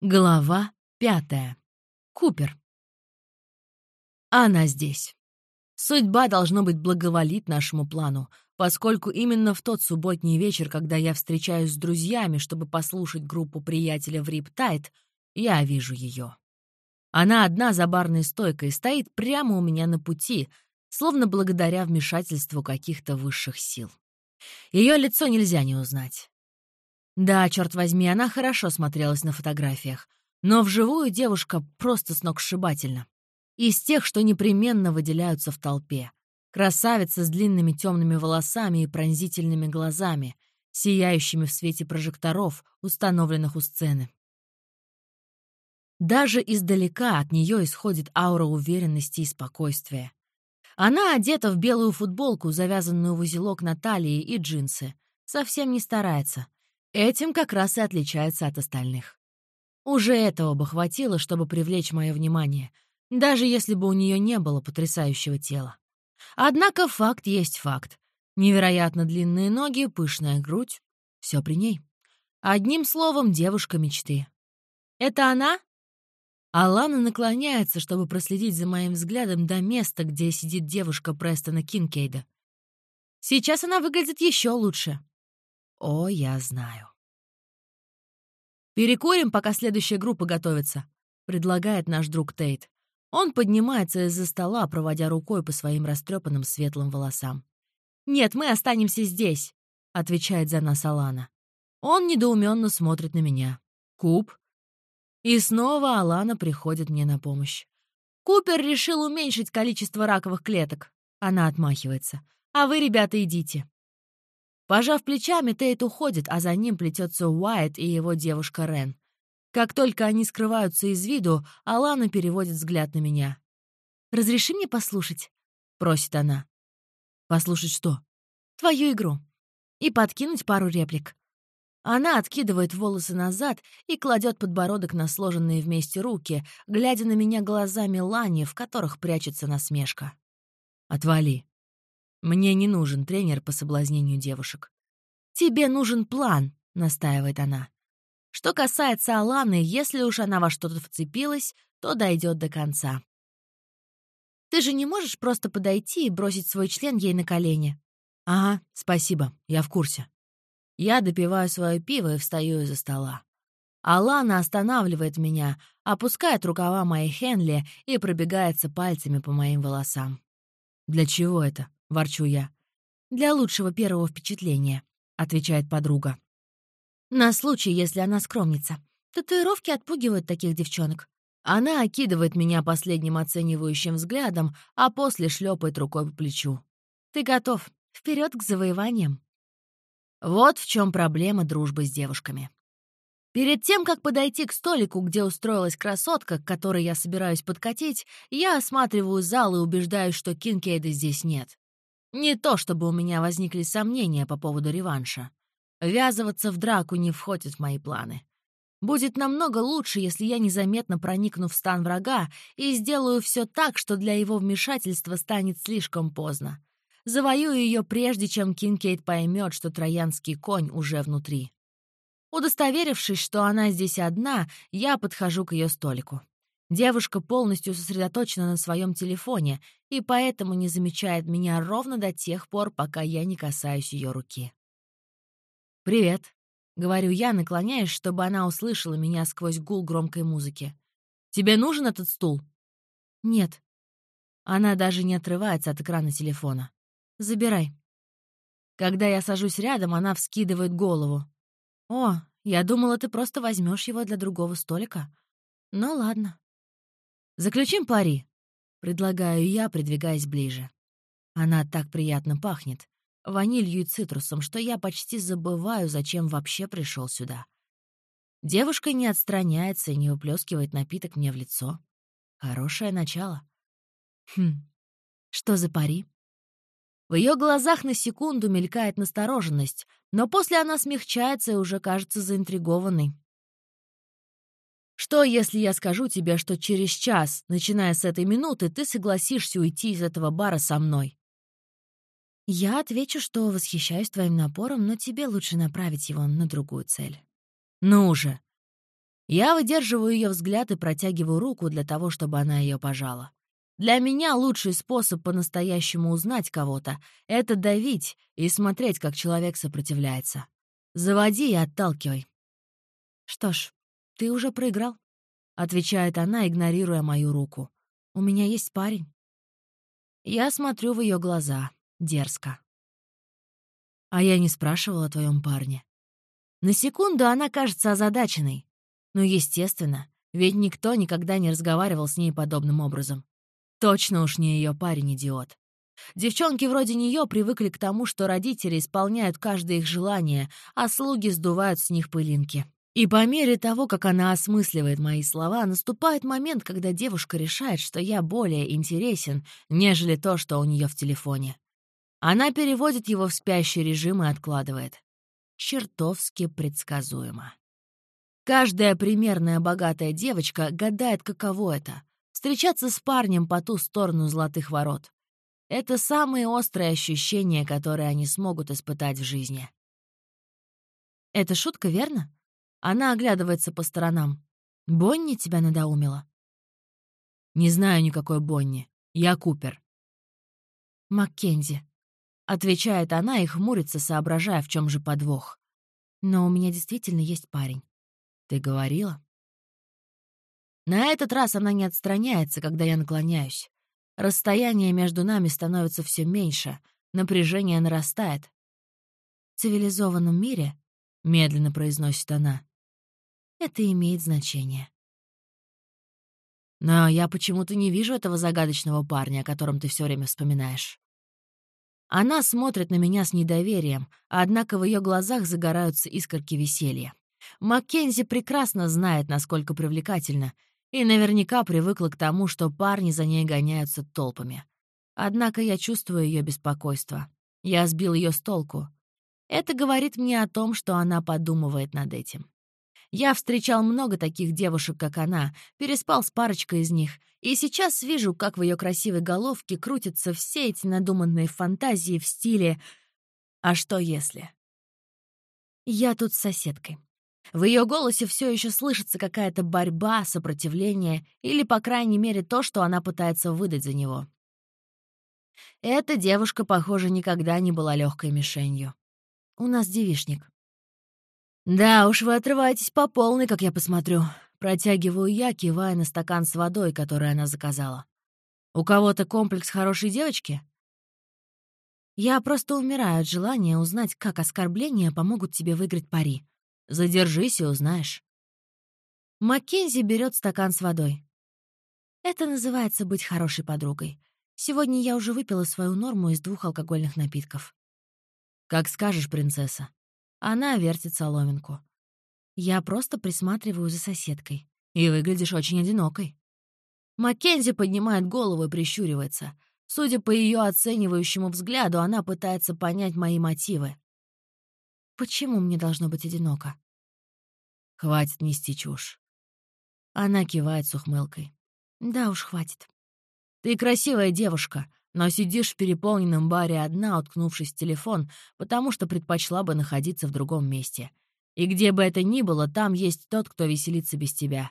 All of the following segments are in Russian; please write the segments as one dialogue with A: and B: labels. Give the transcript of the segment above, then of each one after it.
A: Глава пятая. Купер. Она здесь. Судьба должно быть благоволит нашему плану, поскольку именно в тот субботний вечер, когда я встречаюсь с друзьями, чтобы послушать группу приятеля в Риптайт, я вижу ее. Она одна за барной стойкой стоит прямо у меня на пути, словно благодаря вмешательству каких-то высших сил. Ее лицо нельзя не узнать. Да, черт возьми, она хорошо смотрелась на фотографиях. Но вживую девушка просто сногсшибательна. Из тех, что непременно выделяются в толпе. Красавица с длинными темными волосами и пронзительными глазами, сияющими в свете прожекторов, установленных у сцены. Даже издалека от нее исходит аура уверенности и спокойствия. Она одета в белую футболку, завязанную в узелок на талии и джинсы. Совсем не старается — Этим как раз и отличается от остальных. Уже этого бы хватило, чтобы привлечь мое внимание, даже если бы у нее не было потрясающего тела. Однако факт есть факт. Невероятно длинные ноги, пышная грудь — все при ней. Одним словом, девушка мечты. «Это она?» Алана наклоняется, чтобы проследить за моим взглядом до места, где сидит девушка Престона Кинкейда. Сейчас она выглядит еще лучше. О, я знаю. «Перекурим, пока следующая группа готовится», — предлагает наш друг Тейт. Он поднимается из-за стола, проводя рукой по своим растрепанным светлым волосам. «Нет, мы останемся здесь», — отвечает за нас Алана. Он недоуменно смотрит на меня. «Куб?» И снова Алана приходит мне на помощь. «Купер решил уменьшить количество раковых клеток». Она отмахивается. «А вы, ребята, идите». Пожав плечами, Тейт уходит, а за ним плетется Уайт и его девушка Рен. Как только они скрываются из виду, Алана переводит взгляд на меня. «Разреши мне послушать?» — просит она. «Послушать что?» «Твою игру. И подкинуть пару реплик». Она откидывает волосы назад и кладет подбородок на сложенные вместе руки, глядя на меня глазами Лани, в которых прячется насмешка. «Отвали», мне не нужен тренер по соблазнению девушек. «Тебе нужен план», — настаивает она. Что касается Аланы, если уж она во что-то вцепилась, то дойдет до конца. Ты же не можешь просто подойти и бросить свой член ей на колени. Ага, спасибо, я в курсе. Я допиваю свое пиво и встаю из-за стола. Алана останавливает меня, опускает рукава моей Хенли и пробегается пальцами по моим волосам. Для чего это? — ворчу я. «Для лучшего первого впечатления», — отвечает подруга. «На случай, если она скромница. Татуировки отпугивают таких девчонок». Она окидывает меня последним оценивающим взглядом, а после шлепает рукой по плечу. «Ты готов. Вперед к завоеваниям». Вот в чем проблема дружбы с девушками. Перед тем, как подойти к столику, где устроилась красотка, к которой я собираюсь подкатить, я осматриваю зал и убеждаюсь, что Кинкейда здесь нет. Не то чтобы у меня возникли сомнения по поводу реванша. Ввязываться в драку не входит в мои планы. Будет намного лучше, если я незаметно проникну в стан врага и сделаю все так, что для его вмешательства станет слишком поздно. Завоюю ее прежде, чем Кинкейт поймет, что троянский конь уже внутри. Удостоверившись, что она здесь одна, я подхожу к ее столику. Девушка полностью сосредоточена на своем телефоне и поэтому не замечает меня ровно до тех пор, пока я не касаюсь ее руки. «Привет», — говорю я, наклоняясь, чтобы она услышала меня сквозь гул громкой музыки. «Тебе нужен этот стул?» «Нет». Она даже не отрывается от экрана телефона. «Забирай». Когда я сажусь рядом, она вскидывает голову. «О, я думала, ты просто возьмешь его для другого столика. Ну ладно». «Заключим пари», — предлагаю я, придвигаясь ближе. Она так приятно пахнет, ванилью и цитрусом, что я почти забываю, зачем вообще пришел сюда. Девушка не отстраняется и не выплескивает напиток мне в лицо. Хорошее начало. Хм, что за пари? В ее глазах на секунду мелькает настороженность, но после она смягчается и уже кажется заинтригованной. Что, если я скажу тебе, что через час, начиная с этой минуты, ты согласишься уйти из этого бара со мной? Я отвечу, что восхищаюсь твоим напором, но тебе лучше направить его на другую цель. Ну же. Я выдерживаю ее взгляд и протягиваю руку для того, чтобы она ее пожала. Для меня лучший способ по-настоящему узнать кого-то — это давить и смотреть, как человек сопротивляется. Заводи и отталкивай. «Что ж, ты уже проиграл», — отвечает она, игнорируя мою руку. «У меня есть парень». Я смотрю в ее глаза. Дерзко. «А я не спрашивала о твоем парне». На секунду она кажется озадаченной. Ну, естественно, ведь никто никогда не разговаривал с ней подобным образом. Точно уж не ее парень-идиот. Девчонки вроде нее привыкли к тому, что родители исполняют каждое их желание, а слуги сдувают с них пылинки. И по мере того, как она осмысливает мои слова, наступает момент, когда девушка решает, что я более интересен, нежели то, что у нее в телефоне. Она переводит его в спящий режим и откладывает. Чертовски предсказуемо. Каждая примерная богатая девочка гадает, каково это — встречаться с парнем по ту сторону золотых ворот. Это самые острые ощущения, которые они смогут испытать в жизни. Это шутка, верно? Она оглядывается по сторонам. Бонни тебя надоумила? Не знаю никакой Бонни. Я Купер. Маккензи. Отвечает она и хмурится, соображая, в чем же подвох. Но у меня действительно есть парень. Ты говорила? На этот раз она не отстраняется, когда я наклоняюсь. Расстояние между нами становится все меньше, напряжение нарастает. В цивилизованном мире, — медленно произносит она, — это имеет значение. Но я почему-то не вижу этого загадочного парня, о котором ты все время вспоминаешь. Она смотрит на меня с недоверием, однако в ее глазах загораются искорки веселья. Маккензи прекрасно знает, насколько привлекательна, и наверняка привыкла к тому, что парни за ней гоняются толпами. Однако я чувствую ее беспокойство. Я сбил ее с толку. Это говорит мне о том, что она подумывает над этим. Я встречал много таких девушек, как она, переспал с парочкой из них, и сейчас вижу, как в ее красивой головке крутятся все эти надуманные фантазии в стиле «А что если?». Я тут с соседкой. В ее голосе все еще слышится какая-то борьба, сопротивление или, по крайней мере, то, что она пытается выдать за него. Эта девушка, похоже, никогда не была легкой мишенью. У нас девишник. «Да уж, вы отрываетесь по полной, как я посмотрю», — протягиваю я, кивая на стакан с водой, который она заказала. «У кого-то комплекс хорошей девочки?» «Я просто умираю от желания узнать, как оскорбления помогут тебе выиграть пари», Задержись и узнаешь. Маккензи берет стакан с водой. Это называется быть хорошей подругой. Сегодня я уже выпила свою норму из двух алкогольных напитков. Как скажешь, принцесса. Она вертит соломинку. Я просто присматриваю за соседкой. И выглядишь очень одинокой. Маккензи поднимает голову и прищуривается. Судя по ее оценивающему взгляду, она пытается понять мои мотивы. Почему мне должно быть одиноко? Хватит нести чушь. Она кивает с ухмылкой. Да уж, хватит. Ты красивая девушка, но сидишь в переполненном баре одна, уткнувшись в телефон, потому что предпочла бы находиться в другом месте. И где бы это ни было, там есть тот, кто веселится без тебя.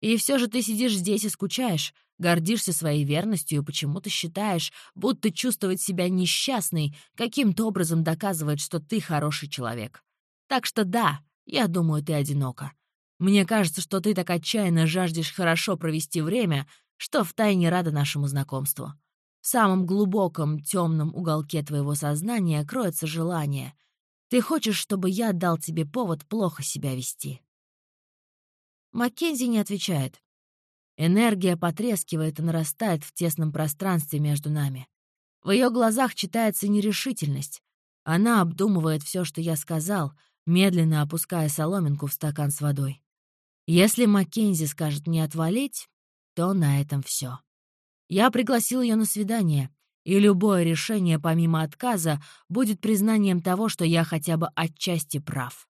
A: И все же ты сидишь здесь и скучаешь, гордишься своей верностью и почему-то считаешь, будто чувствовать себя несчастной каким-то образом доказывает, что ты хороший человек. Так что да, я думаю, ты одинока. Мне кажется, что ты так отчаянно жаждешь хорошо провести время, что втайне рада нашему знакомству. В самом глубоком темном уголке твоего сознания кроется желание. Ты хочешь, чтобы я дал тебе повод плохо себя вести. Маккензи не отвечает. Энергия потрескивает и нарастает в тесном пространстве между нами. В ее глазах читается нерешительность. Она обдумывает все, что я сказал, медленно опуская соломинку в стакан с водой. Если Маккензи скажет мне отвалить, то на этом все. Я пригласил ее на свидание, и любое решение помимо отказа будет признанием того, что я хотя бы отчасти прав.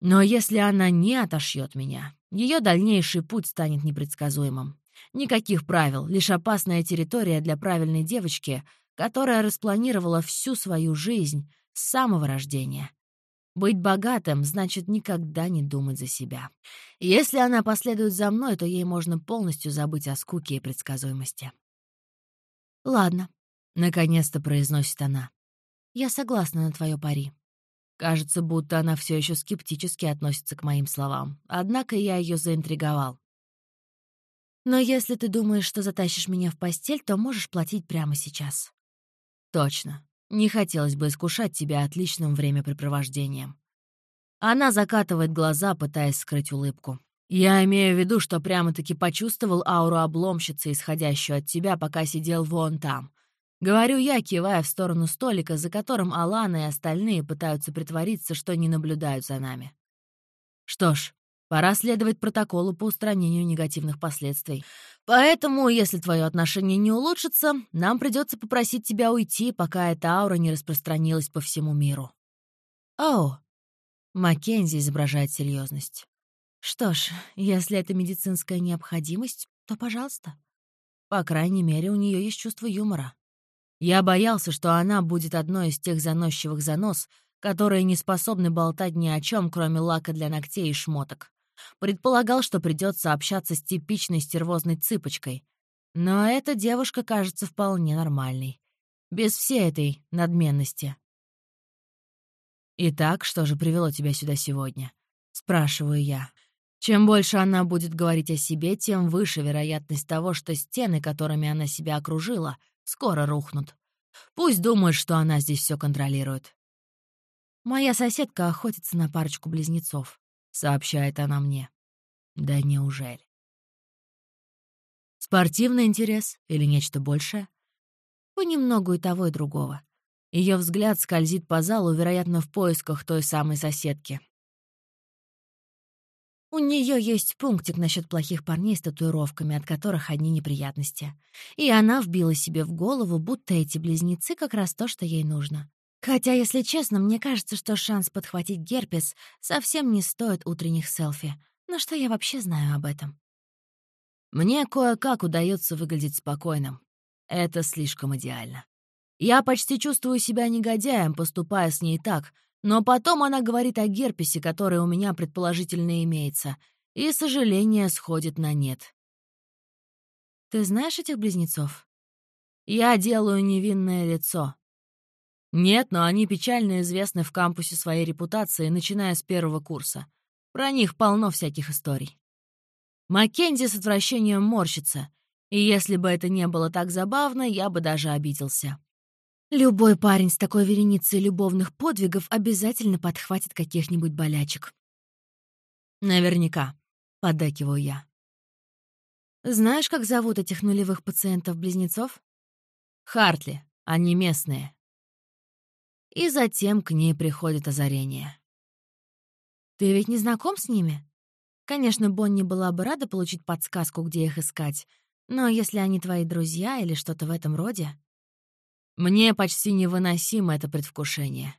A: Но если она не отошьет меня, ее дальнейший путь станет непредсказуемым. Никаких правил, лишь опасная территория для правильной девочки, которая распланировала всю свою жизнь с самого рождения. Быть богатым значит никогда не думать за себя. Если она последует за мной, то ей можно полностью забыть о скуке и предсказуемости. «Ладно», — наконец-то произносит она. «Я согласна на твое пари». Кажется, будто она все еще скептически относится к моим словам. Однако я ее заинтриговал. «Но если ты думаешь, что затащишь меня в постель, то можешь платить прямо сейчас». «Точно. Не хотелось бы искушать тебя отличным времяпрепровождением. Она закатывает глаза, пытаясь скрыть улыбку. Я имею в виду, что прямо-таки почувствовал ауру обломщицы, исходящую от тебя, пока сидел вон там. Говорю я, кивая в сторону столика, за которым Алана и остальные пытаются притвориться, что не наблюдают за нами. Что ж, Пора следовать протоколу по устранению негативных последствий. Поэтому, если твое отношение не улучшится, нам придется попросить тебя уйти, пока эта аура не распространилась по всему миру. О, Маккензи изображает серьезность. Что ж, если это медицинская необходимость, то пожалуйста. По крайней мере, у нее есть чувство юмора. Я боялся, что она будет одной из тех заносчивых занос, которые не способны болтать ни о чем, кроме лака для ногтей и шмоток. Предполагал, что придется общаться с типичной стервозной цыпочкой. Но эта девушка кажется вполне нормальной. Без всей этой надменности. «Итак, что же привело тебя сюда сегодня?» — спрашиваю я. Чем больше она будет говорить о себе, тем выше вероятность того, что стены, которыми она себя окружила, скоро рухнут. Пусть думает, что она здесь все контролирует. Моя соседка охотится на парочку близнецов. — сообщает она мне. Да неужели? Спортивный интерес или нечто большее? Понемногу и того, и другого. Ее взгляд скользит по залу, вероятно, в поисках той самой соседки. У нее есть пунктик насчет плохих парней с татуировками, от которых одни неприятности. И она вбила себе в голову, будто эти близнецы как раз то, что ей нужно. Хотя, если честно, мне кажется, что шанс подхватить герпес совсем не стоит утренних селфи. Но что я вообще знаю об этом? Мне кое-как удается выглядеть спокойным. Это слишком идеально. Я почти чувствую себя негодяем, поступая с ней так, но потом она говорит о герпесе, который у меня предположительно имеется, и сожаление сходит на нет. «Ты знаешь этих близнецов?» Я делаю невинное лицо. Нет, но они печально известны в кампусе своей репутацией, начиная с первого курса. Про них полно всяких историй. Маккензи с отвращением морщится, и если бы это не было так забавно, я бы даже обиделся. Любой парень с такой вереницей любовных подвигов обязательно подхватит каких-нибудь болячек. Наверняка, — поддакиваю я. Знаешь, как зовут этих нулевых пациентов-близнецов? Хартли, они местные. И затем к ней приходит озарение. «Ты ведь не знаком с ними?» Конечно, Бонни была бы рада получить подсказку, где их искать, но если они твои друзья или что-то в этом роде... Мне почти невыносимо это предвкушение.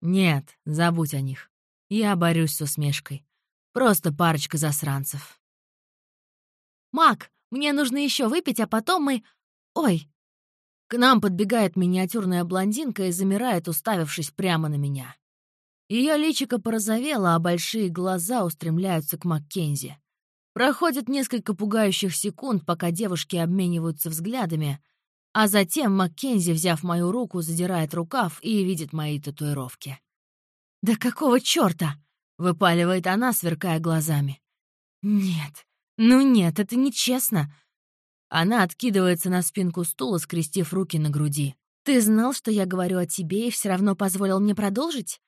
A: Нет, забудь о них. Я борюсь с усмешкой. Просто парочка засранцев. «Мак, мне нужно еще выпить, а потом мы... Ой, к нам подбегает миниатюрная блондинка и замирает, уставившись прямо на меня. Ее личико порозовело, а большие глаза устремляются к Маккензи. Проходит несколько пугающих секунд, пока девушки обмениваются взглядами, а затем Маккензи, взяв мою руку, задирает рукав и видит мои татуировки. «Да какого чёрта?» — выпаливает она, сверкая глазами. «Нет, ну нет, это нечестно. Она откидывается на спинку стула, скрестив руки на груди. «Ты знал, что я говорю о тебе, и все равно позволил мне продолжить?»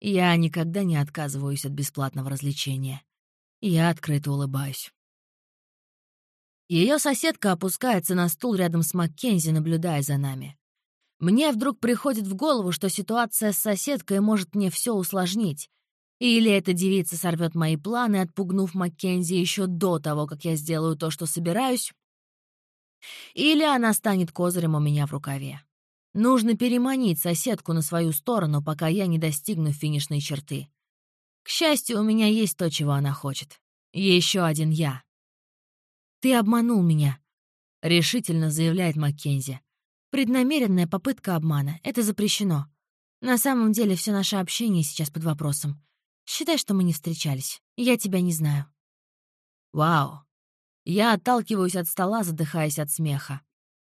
A: Я никогда не отказываюсь от бесплатного развлечения. Я открыто улыбаюсь. Ее соседка опускается на стул рядом с Маккензи, наблюдая за нами. Мне вдруг приходит в голову, что ситуация с соседкой может мне все усложнить. Или эта девица сорвет мои планы, отпугнув Маккензи еще до того, как я сделаю то, что собираюсь, или она станет козырем у меня в рукаве. Нужно переманить соседку на свою сторону, пока я не достигну финишной черты. К счастью, у меня есть то, чего она хочет. Еще один я. «Ты обманул меня», — решительно заявляет Маккензи. «Преднамеренная попытка обмана. Это запрещено». На самом деле, все наше общение сейчас под вопросом. Считай, что мы не встречались. Я тебя не знаю».
B: «Вау!» Я отталкиваюсь от стола, задыхаясь от смеха.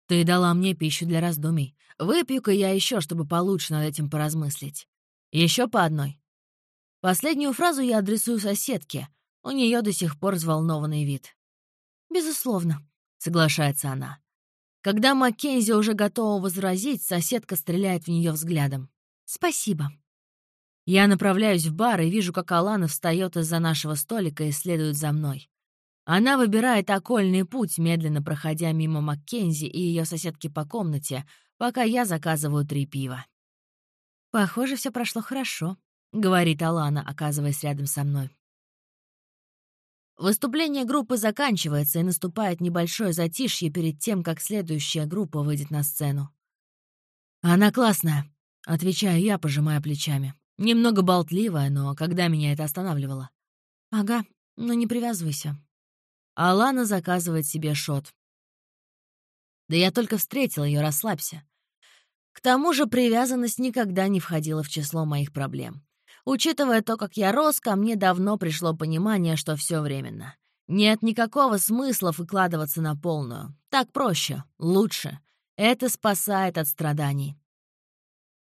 B: «Ты дала мне пищу для раздумий. Выпью-ка я еще, чтобы получше над этим поразмыслить. Еще по одной». Последнюю фразу я адресую соседке. У нее до сих пор взволнованный вид.
A: «Безусловно», —
B: соглашается она. Когда Маккензи уже готова возразить, соседка стреляет в нее взглядом.
A: «Спасибо».
B: Я направляюсь в бар и вижу, как Алана встает из-за нашего столика и следует за мной. Она выбирает окольный путь, медленно проходя мимо Маккензи и ее соседки по комнате, пока я заказываю три пива.
A: «Похоже, все прошло хорошо», — говорит Алана, оказываясь рядом со мной.
B: Выступление группы заканчивается, и наступает небольшое затишье перед тем, как следующая группа выйдет на сцену. «Она классная», — отвечаю я, пожимая плечами. Немного болтливая, но когда меня это останавливало?
A: «Ага, но не привязывайся».
B: Алана заказывает себе шот. Да я только встретил ее, расслабься. К тому же привязанность никогда не входила в число моих проблем. Учитывая то, как я рос, ко мне давно пришло понимание, что все временно. Нет никакого смысла выкладываться на полную. Так проще, лучше. Это спасает от страданий.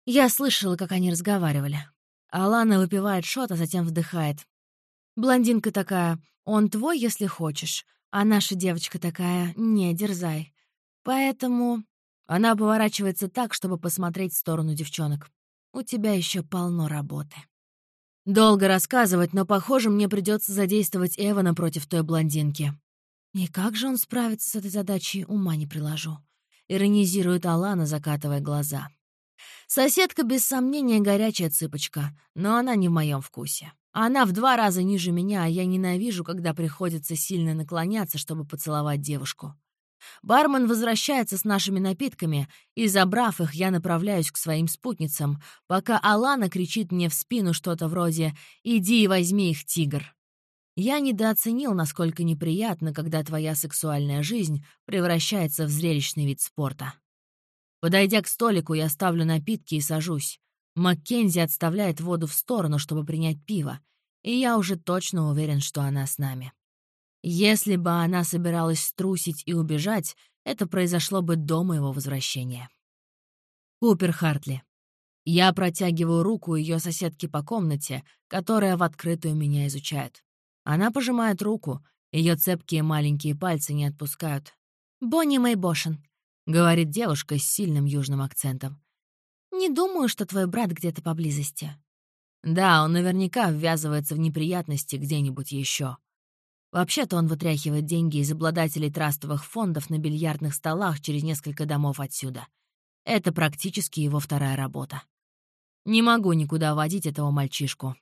A: Я слышала, как они разговаривали. Алана выпивает шот, а затем вдыхает. Блондинка такая, он твой, если хочешь, а наша девочка такая, не, дерзай. Поэтому она поворачивается так, чтобы посмотреть в сторону девчонок. У тебя еще полно работы.
B: Долго рассказывать, но, похоже, мне придется задействовать Эвана против той блондинки.
A: И как же он справится с этой задачей, ума не приложу. Иронизирует Алана, закатывая глаза.
B: Соседка, без сомнения, горячая цыпочка, но она не в моем вкусе. Она в два раза ниже меня, а я ненавижу, когда приходится сильно наклоняться, чтобы поцеловать девушку. Бармен возвращается с нашими напитками, и, забрав их, я направляюсь к своим спутницам, пока Алана кричит мне в спину что-то вроде «Иди и возьми их, тигр». Я недооценил, насколько неприятно, когда твоя сексуальная жизнь превращается в зрелищный вид спорта. Подойдя к столику, я ставлю напитки и сажусь. Маккензи отставляет воду в сторону, чтобы принять пиво, и я уже точно уверен, что она с нами. Если бы она собиралась струсить и убежать, это произошло бы до моего возвращения. Купер Хартли. Я протягиваю руку ее соседке по комнате, которая в открытую меня изучает. Она пожимает руку, ее цепкие маленькие пальцы не отпускают.
A: «Бонни Мэйбошин», —
B: говорит девушка с сильным южным акцентом.
A: «Не думаю, что твой брат где-то поблизости».
B: Да, он наверняка ввязывается в неприятности где-нибудь еще. Вообще-то он вытряхивает деньги из обладателей трастовых фондов на бильярдных столах через несколько домов отсюда. Это практически его вторая работа. Не могу никуда водить этого мальчишку.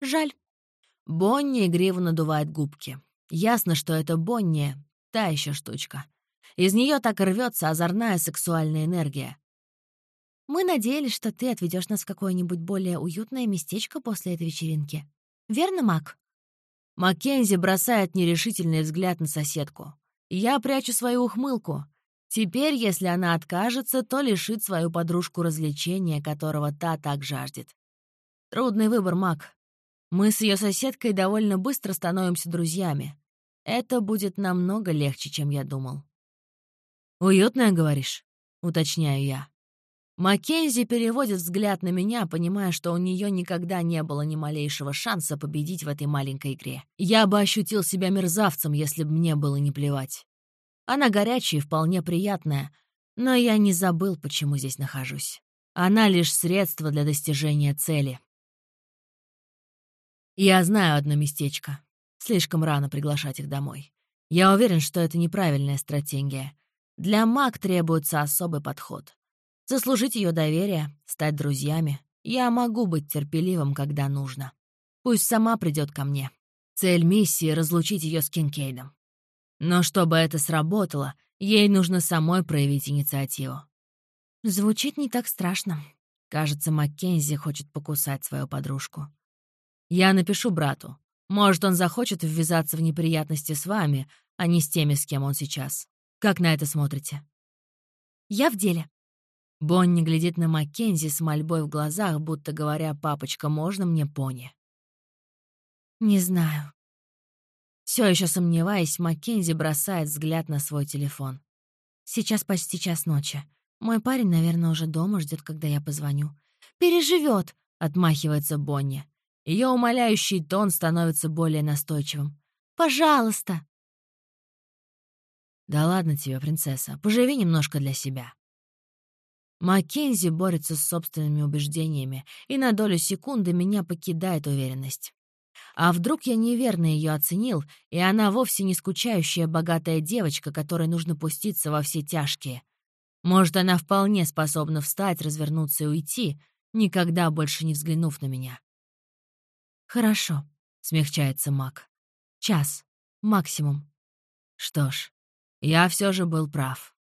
A: Жаль.
B: Бонни игриво надувает губки. Ясно, что это Бонни — та еще штучка. Из нее так рвется озорная сексуальная энергия.
A: Мы надеялись, что ты отведешь нас в какое-нибудь более уютное местечко после этой вечеринки. Верно, Мак?
B: Маккензи бросает нерешительный взгляд на соседку. Я прячу свою ухмылку. Теперь, если она откажется, то лишит свою подружку развлечения, которого та так жаждет. Трудный выбор, Мак. Мы с ее соседкой довольно быстро становимся друзьями. Это будет намного легче, чем я думал. «Уютная, говоришь?» — уточняю я. Маккензи переводит взгляд на меня, понимая, что у нее никогда не было ни малейшего шанса победить в этой маленькой игре. Я бы ощутил себя мерзавцем, если бы мне было не плевать. Она горячая и вполне приятная, но я не забыл, почему здесь нахожусь. Она лишь средство для достижения цели. Я знаю одно местечко. Слишком рано приглашать их домой. Я уверен, что это неправильная стратегия. Для маг требуется особый подход. Заслужить ее доверие, стать друзьями. Я могу быть терпеливым, когда нужно. Пусть сама придет ко мне. Цель миссии — разлучить ее с Кинкейдом. Но чтобы это сработало, ей нужно самой проявить инициативу.
A: Звучит не так страшно.
B: Кажется, Маккензи хочет покусать свою подружку. Я напишу брату. Может, он захочет ввязаться в неприятности с вами, а не с теми, с кем он сейчас. Как на это смотрите?
A: Я в деле. Бонни глядит на Маккензи с мольбой в глазах, будто говоря, «Папочка, можно мне пони?»
B: «Не знаю».
A: Все еще сомневаясь, Маккензи бросает взгляд на свой телефон.
B: «Сейчас почти час ночи. Мой парень, наверное, уже дома ждет, когда я позвоню. Переживет, отмахивается Бонни.
A: Ее умоляющий тон становится более настойчивым.
B: «Пожалуйста!»
A: «Да ладно тебе, принцесса, поживи немножко для себя». Маккензи борется с собственными убеждениями, и на долю секунды меня покидает уверенность. А вдруг я неверно ее оценил, и она вовсе не скучающая богатая девочка, которой нужно пуститься во все тяжкие. Может, она вполне способна встать, развернуться и уйти, никогда больше не взглянув на меня.
B: «Хорошо», — смягчается Мак. «Час. Максимум».
A: Что ж, я все же был прав.